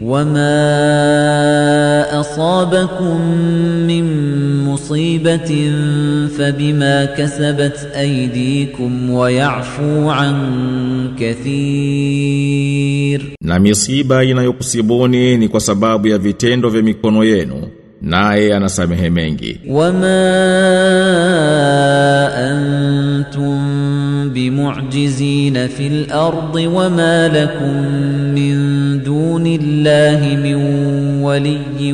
وما أصابكم من مصيبة فبما كسبت أيديكم ويعفو عن كثير Na misiba inayokusibuni ni kwa sababu ya vitendo vya mikono yenu, naye anasamehe mengi. وما أنتم بمعجزين في الأرض وما لكم من دون الله من ولي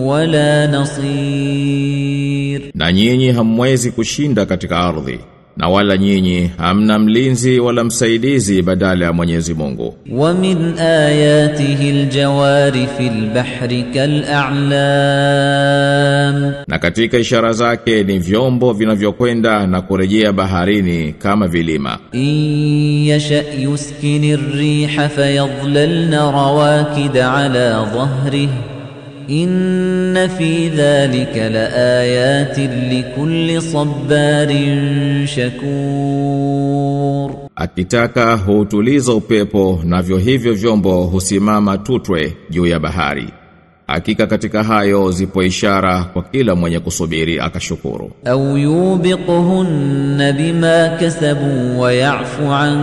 ولا نصير Na nyinyi hamwezi kushinda katika ardhi, na wala nyinyi hamna mlinzi wala msaidizi badala ya Mwenyezi Mungu. Wa min ayatihi aljawari fil bahri kal'alam, na katika ishara zake ni vyombo vinavyokwenda na kurejea baharini kama vilima. In yasha yuskini arriha fayadhlalna rawakida ala dhahrihi إن في ذلك لآيات لكل صبار شكور Akitaka huutuliza upepo navyo hivyo vyombo husimama tutwe juu ya bahari. Hakika katika hayo zipo ishara kwa kila mwenye kusubiri akashukuru. أو يوبقهن بما كسبوا ويعفو عن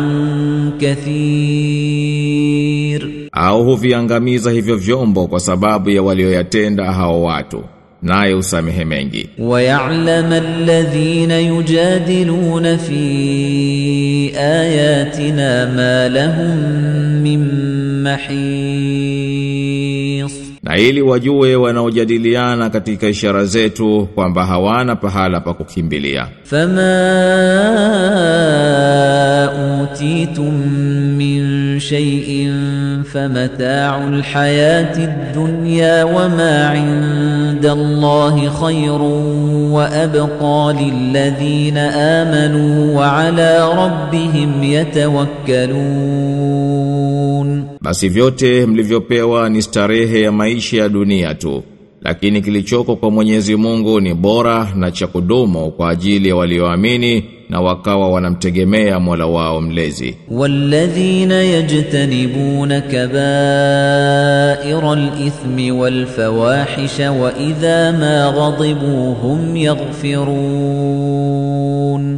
كثير au huviangamiza hivyo vyombo kwa sababu ya walioyatenda hao watu. Naye usamehe mengi. Wa alladhina yujadiluna fi ayatina ma lahum min mahis Na ili wajue wanaojadiliana katika ishara zetu kwamba hawana pahala pa kukimbilia. فما أوتيتم من شيء فمتاع الحياة الدنيا وما عند الله خير وأبقى للذين آمنوا وعلى ربهم يتوكلون Basi vyote mlivyopewa ni starehe ya maisha ya dunia tu Lakini kilichoko kwa mwenyezi mungu ni bora na cha kudumu kwa ajili ya walioamini na wakawa wanamtegemea Mola wao mlezi. Walladhina yajtanibuna kaba'ira al-ithmi wal-fawahisha wa idha ma ghadibu hum yaghfirun.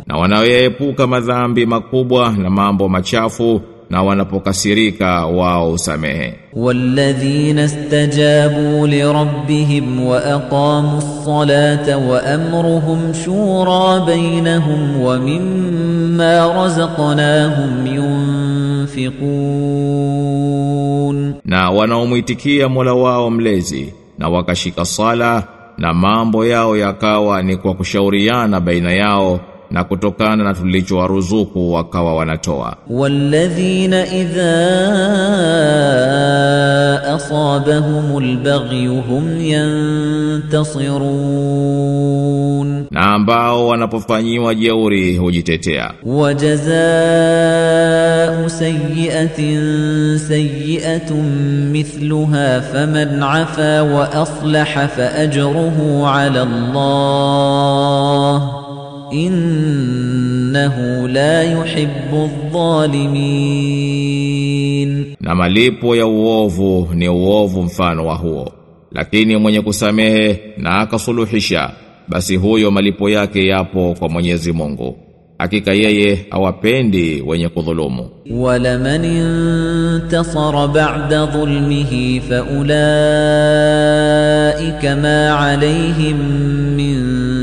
Na wanaoepuka madhambi makubwa na mambo machafu na wanapokasirika wao usamehe. Walladhina istajabu li rabbihim wa aqamu ssalata wa amruhum shura bainahum wa mimma razaqnahum yunfiqun, na wanaomuitikia Mola wao mlezi na wakashika sala na mambo yao yakawa ni kwa kushauriana baina yao na kutokana na tulichowaruzuku wakawa wanatoa. والذين إذا أصابهم البغي هم ينتصرون Na ambao wanapofanyiwa jeuri hujitetea. وجزاء سيئة سيئة مثلها فمن عفا وأصلح فأجره على الله innahu la yuhibbu adh-dhalimin, na malipo ya uovu ni uovu mfano wa huo. Lakini mwenye kusamehe na akasuluhisha, basi huyo malipo yake yapo kwa Mwenyezi Mungu. Hakika yeye awapendi wenye kudhulumu. Walaman intasara ba'da dhulmihi fa ulaika ma alayhim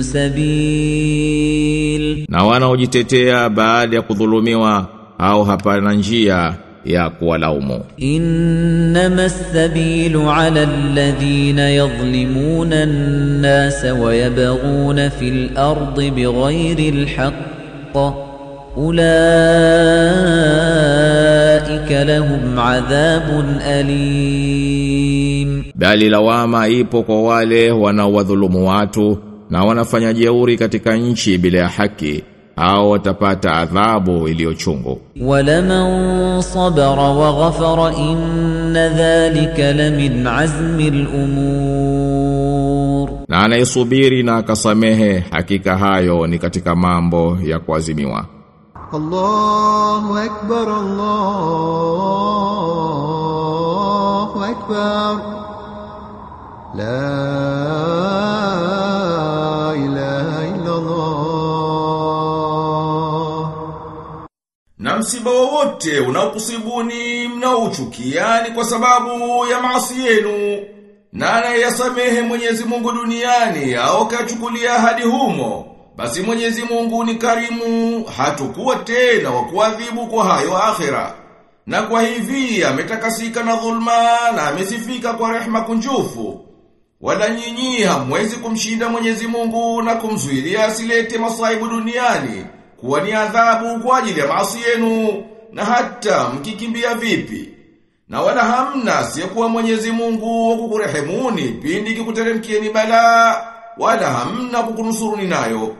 sabil. Na wanaojitetea baada ya kudhulumiwa au hapana njia ya kuwalaumu. Inna sabilu ala alladhina yadhlimuna an-nasa wa yabghuna fil ardi bighairi al-haqq. Ulaika lahum adhabun alim. Bali lawama ipo kwa wale wanaowadhulumu watu na wanafanya jeuri katika nchi bila ya haki au watapata adhabu iliyochungu. Walaman sabara wa ghafara inna dhalika lamin azmi al-umur, na anayesubiri na akasamehe, hakika hayo ni katika mambo ya kuazimiwa. Allahu akbar, Allahu akbar la msiba wowote unaokusibuni mnaouchukia ni kwa sababu ya maasi yenu. Na anayeyasamehe Mwenyezi Mungu duniani au kachukulia hadi humo, basi Mwenyezi Mungu ni karimu, hatukuwa tena wa kuadhibu kwa hayo akhera. Na kwa hivi ametakasika na dhulma na amesifika kwa rehma kunjufu. Wala nyinyi hamwezi kumshinda Mwenyezi Mungu na kumzuilia asilete masaibu duniani kuwa ni adhabu kwa ajili ya maasi yenu na hata mkikimbia vipi. Na wala hamna asiyekuwa Mwenyezi Mungu kukurehemuni pindi kikuteremkieni balaa wala hamna kukunusuruni nayo.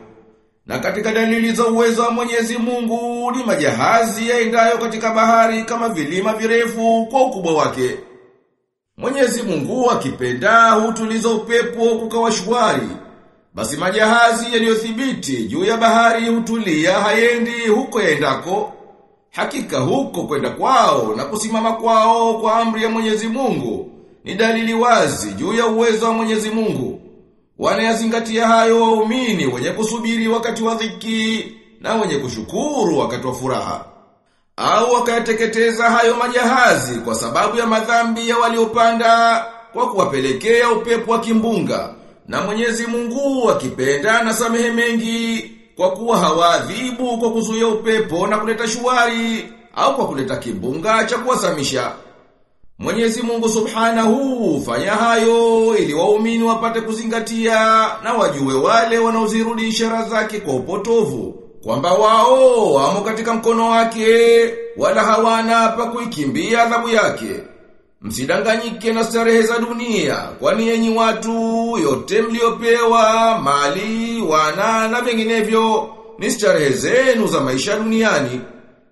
Na katika dalili za uwezo wa Mwenyezi Mungu ni majahazi yaendayo katika bahari kama vilima virefu kwa ukubwa wake. Mwenyezi Mungu akipenda hutuliza upepo kukawa shwari. Basi majahazi yaliyothibiti juu ya bahari hutulia hayendi huko yaendako. Hakika huko kwenda kwao na kusimama kwao kwa amri ya Mwenyezi Mungu ni dalili wazi juu ya uwezo wa Mwenyezi Mungu. Wanayazingatia hayo waumini wenye kusubiri wakati wa dhiki na wenye kushukuru wakati wa furaha. Au wakayateketeza hayo majahazi kwa sababu ya madhambi ya waliopanda kwa kuwapelekea upepo wa kimbunga. Na Mwenyezi Mungu akipenda na samehe mengi kwa kuwa hawaadhibu kwa kuzuia upepo na kuleta shuwari au kwa kuleta kimbunga cha kuwasamisha. Mwenyezi Mungu Subhanahu fanya hayo ili waumini wapate kuzingatia na wajue wale wanaozirudi ishara zake kwa upotovu kwamba wao wamo katika mkono wake wala hawana pa kuikimbia adhabu yake. Msidanganyike na starehe za dunia, kwani yenyi watu yote mliopewa mali, wana na vinginevyo ni starehe zenu za maisha duniani.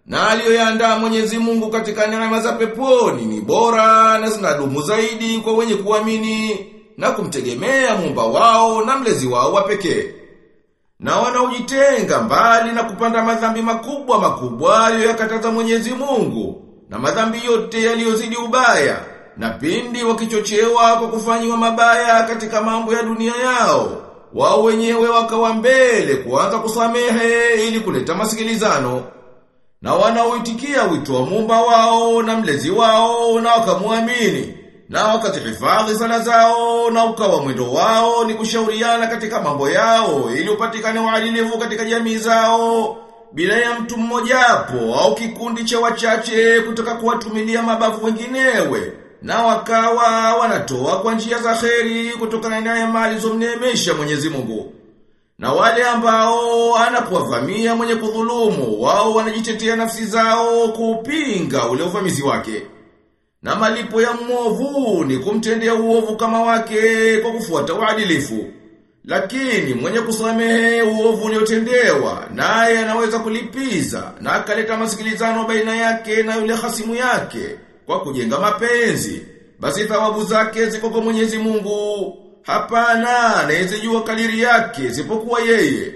Na aliyoyaandaa Mwenyezi Mungu katika neema za peponi ni bora na zinadumu zaidi kwa wenye kuamini na kumtegemea Muumba wao na mlezi wao wa pekee. Na wanaojitenga mbali na kupanda madhambi makubwa makubwa aliyoyakataza Mwenyezi Mungu na madhambi yote yaliyozidi ubaya na pindi wakichochewa kwa kufanyiwa mabaya katika mambo ya dunia yao wao wenyewe wakawa mbele kuanza kusamehe ili kuleta masikilizano. Na wanaoitikia wito wa mumba wao na mlezi wao na wakamuamini na wakazihifadhi sana zao na ukawa mwendo wao ni kushauriana katika mambo yao ili upatikane uadilifu katika jamii zao bila ya mtu mmojapo au kikundi cha wachache kutoka kuwatumilia mabavu wenginewe na wakawa wanatoa kwa njia za kheri kutokana na mali alizomneemesha Mwenyezi Mungu. Na wale ambao anakuwavamia mwenye kudhulumu, wao wanajitetea nafsi zao kupinga ule uvamizi wake. Na malipo ya mwovu ni kumtendea uovu kama wake kwa kufuata uadilifu. Lakini mwenye kusamehe uovu uliotendewa naye anaweza kulipiza na akaleta masikilizano baina yake na yule hasimu yake kwa kujenga mapenzi. Basi thawabu zake ziko kwa Mwenyezi Mungu. Hapana anayezijua kadiri yake zipokuwa yeye.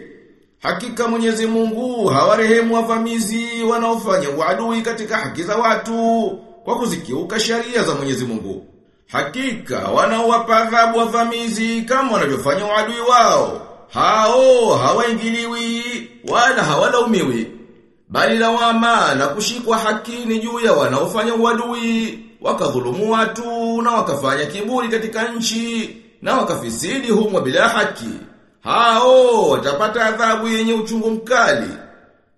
Hakika Mwenyezi Mungu hawarehemu wavamizi wanaofanya uadui katika haki za watu kwa kuzikiuka sheria za Mwenyezi Mungu. Hakika wanaowapa adhabu wavamizi kama wanavyofanya uadui wao. Hao hawaingiliwi wala hawalaumiwi. Bali lawama na kushikwa hakini juu ya wanaofanya uadui, wakadhulumu watu na wakafanya kiburi katika nchi na wakafisidi humo bila haki. Hao watapata adhabu yenye uchungu mkali.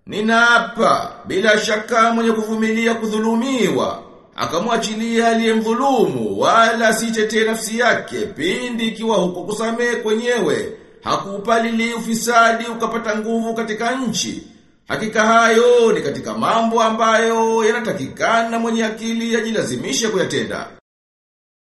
Ninaapa bila shaka mwenye kuvumilia kudhulumiwa akamwachilia aliyemdhulumu wala sitetee nafsi yake pindi ikiwa huko kusamehe kwenyewe hakupalili ufisadi ukapata nguvu katika nchi. Hakika hayo ni katika mambo ambayo yanatakikana mwenye akili ajilazimishe kuyatenda